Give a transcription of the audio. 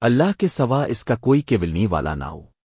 اللہ کے سوا اس کا کوئی کیولنی والا نہ ہو۔